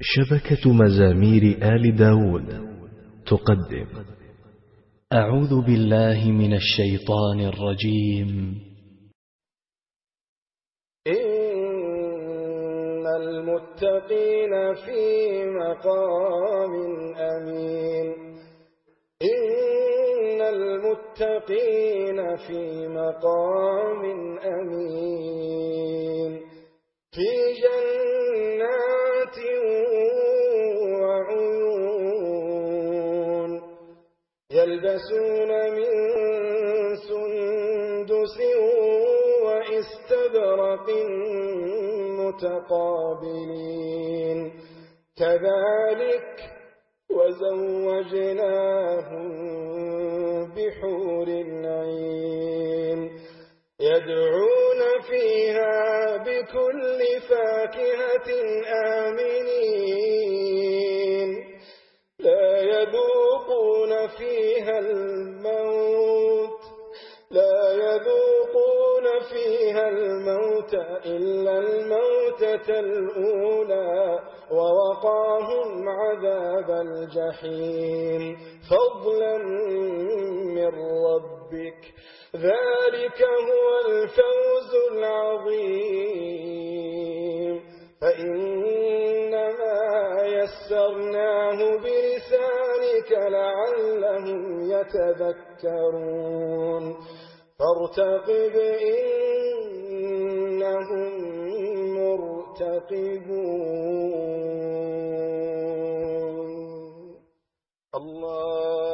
شبكة مزامير آل داود تقدم. أعوذ بالله من الشيطان الرجيم. إن المتقين في مقام أمين. إن المتقين في مقام أمين يلبسون من سندس واستبرق متقابلين. كذلك وزوجناهم بحور العين. يدعون فيها بكل فاكهة آمنين. يذوقون فيها الموت، لا يذوقون فيها الموت إلا الموتة الأولى، ووقاهم عذاب الجحيم. فضلا من ربك، ذلك هو الفوز العظيم. فإنما يسرناه برسالة بلسانك لعلهم يتذكرون فارتقب إنهم مرتقبون الله